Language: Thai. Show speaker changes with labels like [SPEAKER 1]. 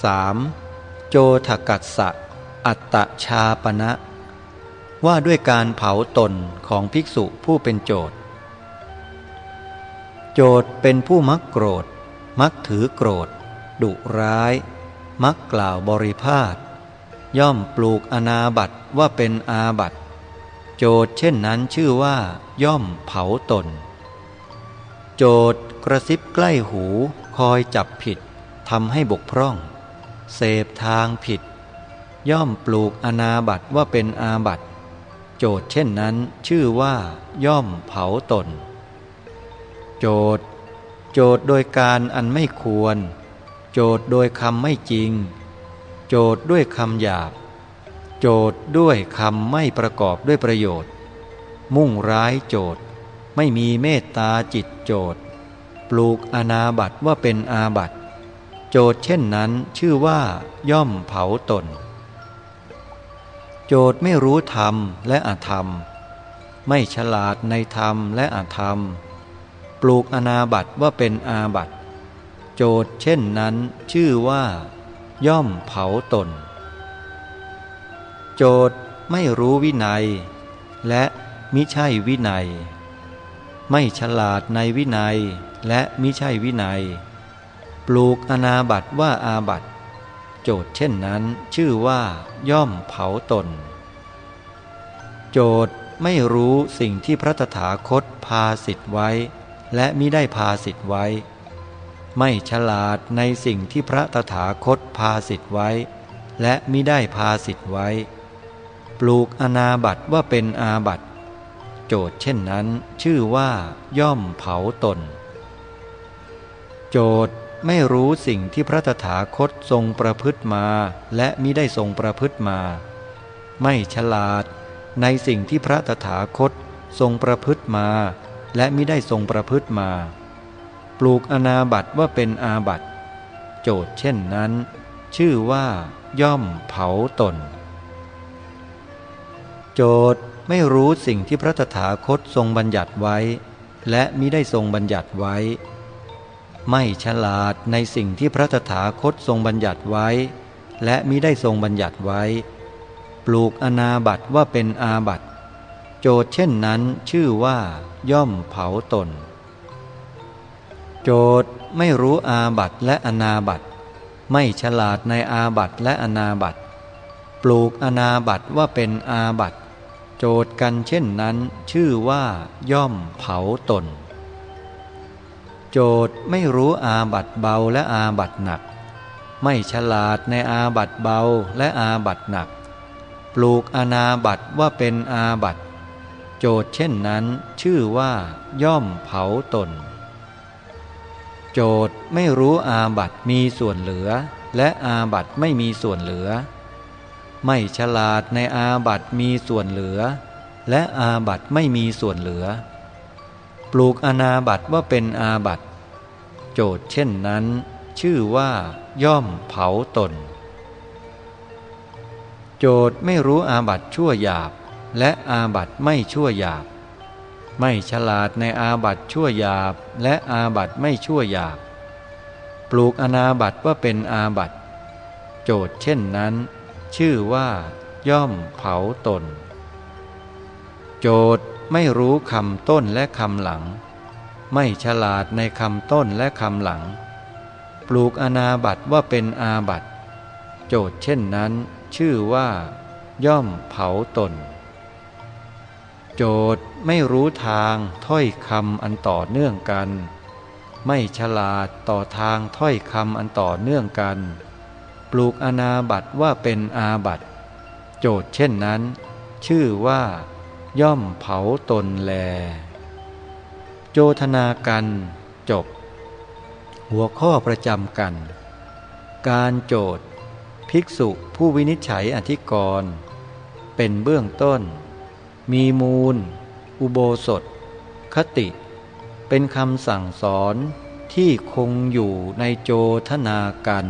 [SPEAKER 1] 3. โจทกัสสะ อัตตชาปณะว่าด้วยการเผาตนของภิกษุผู้เป็นโจทโจทเป็นผู้มักโกรธ มักถือโกรธ ดุร้าย มักกล่าวบริพาทย่อมปลูกอนาบัตว่าเป็นอาบัตโจทเช่นนั้นชื่อว่า ย่อมเผาตน โจทกระซิบใกล้หูคอยจับผิดทำให้บกพร่อง เสพทางผิด ย่อมปลูกอนาบัตว่าเป็นอาบัตโจทย์เช่นนั้นชื่อว่าย่อมเผาตน โจทย์โจทย์โดยการอันไม่ควร โจทย์โดยคำไม่จริง โจทย์ด้วยคำหยาบ โจทย์ด้วยคำไม่ประกอบด้วยประโยชน์ มุ่งร้ายโจทย์ไม่มีเมตตาจิตโจทย์ ปลูกอนาบัตว่าเป็นอาบัต โจทย์เช่นนั้นชื่อว่า ย่อมเผาตน โจทย์ไม่รู้ธรรมและอธรรม ไม่ฉลาดในธรรมและอธรรม ปลูกอนาบัตว่าเป็นอาบัตโจทย์เช่นนั้นชื่อว่า ย่อมเผาตน โจทย์ไม่รู้วินัย และมิใช่วินัย ไม่ฉลาดในวินัยและมิใช่วินัย ปลูกอนาบัตว่าอาบัตโจทย์เช่นนั้นชื่อว่าย่อมเผาตน โจทย์ไม่รู้สิ่งที่พระตถาคตพาสิทธไว้ และมิได้พาสิทธไว้ ไม่ฉลาดในสิ่งที่พระตถาคตพาสิทธไว้ และมิได้พาสิทธไว้ ปลูกอนาบัตว่าเป็นอาบัตโจทย์เช่นนั้นชื่อว่าย่อมเผาตน โจทย์ ไม่รู้สิ่งที่พระตถาคตทรงประพฤติมา และมิได้ทรงประพฤติมา ไม่ฉลาด ในสิ่งที่พระตถาคตทรงประพฤติมา และมิได้ทรงประพฤติมา ปลูกอนาบัตว่าเป็นอาบัตโจทย์เช่นนั้น ชื่อว่า ย่อมเผาตน โจทย์ไม่รู้สิ่งที่พระตถาคตทรงบัญญัติไว้ และมิได้ทรงบัญญัติไว้ ไม่ฉลาดในสิ่งที่พระตถาคตทรงบัญญัติไว้ และมิได้ทรงบัญญัติไว้ ปลูกอนาบัตว่าเป็นอาบัตโจทย์เช่นนั้นชื่อว่า ย่อมเผาตน โจทก์ไม่รู้อาบัติและอนาบัติไม่ฉลาดในอาบัติและอนาบัติปลูกอนาบัติว่าเป็นอาบัติโจทก์กันเช่นนั้นชื่อว่า ย่อมเผาตน โจทก์ไม่รู้อาบัติเบาและอาบัติหนัก ไม่ฉลาดในอาบัติเบาและอาบัติหนัก ปลูกอนาบัติว่าเป็นอาบัติโจทย์เช่นนั้นชื่อว่าย่อมเผาตน โจทย์ไม่รู้อาบัตมีส่วนเหลือ และอาบัตไม่มีส่วนเหลือ ไม่ฉลาดในอาบัตมีส่วนเหลือ และอาบัตไม่มีส่วนเหลือ ปลูกอนาบัตว่าเป็นอาบัตโจทย์เช่นนั้น ชื่อว่า ย่อมเผาตน โจทย์ไม่รู้อาบัตชั่วหยาบ และอาบัตไม่ชั่วหยาบ ไม่ฉลาดในอาบัตชั่วหยาบ และอาบัตไม่ชั่วหยาบ ปลูกอนาบัตว่าเป็นอาบัตโจทย์เช่นนั้น ชื่อว่า ย่อมเผาตน โจทย์ ไม่รู้คำต้นและคำหลัง ไม่ฉลาดในคำต้นและคำหลัง ปลูกอนาบัตว่าเป็นอาบัตโจทย์เช่นนั้น ชื่อว่า ย่อมเผาตน โจทย์ไม่รู้ทางถ้อยคำอันต่อเนื่องกัน ไม่ฉลาดต่อทางถ้อยคำอันต่อเนื่องกัน ปลูกอนาบัตว่าเป็นอาบัตโจทย์เช่นนั้น ชื่อว่า ย่อมเผาตนแล โจทนากันจบ หัวข้อประจำกัน การโจทย์ ภิกษุผู้วินิจฉัยอธิกรณ์เป็นเบื้องต้น มีมูล อุโบสถ คติ เป็นคำสั่งสอนที่คงอยู่ในโจทนากัน